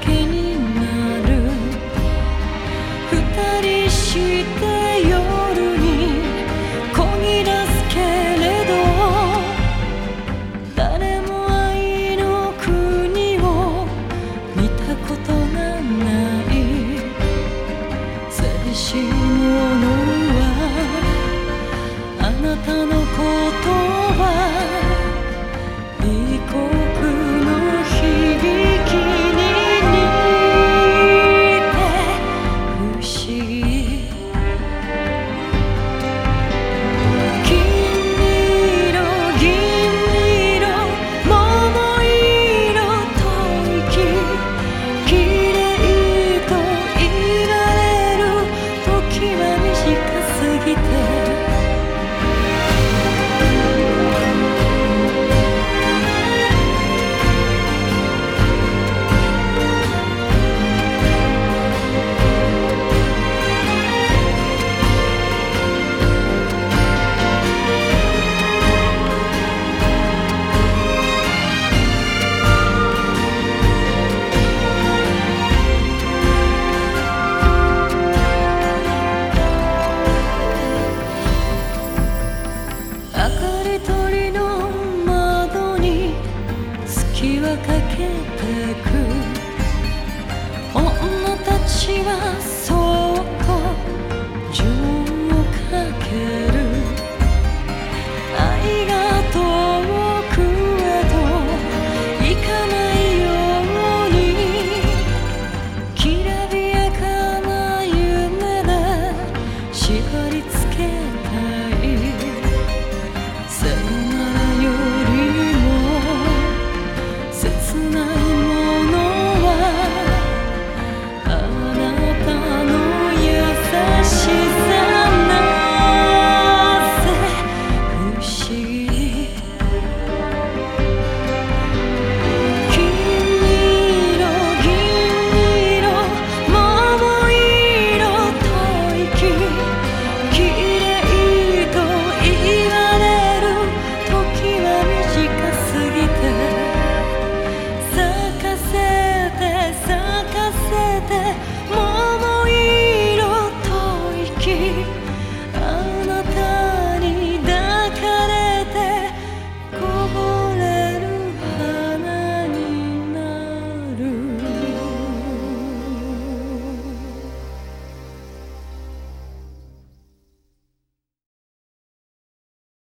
Can you?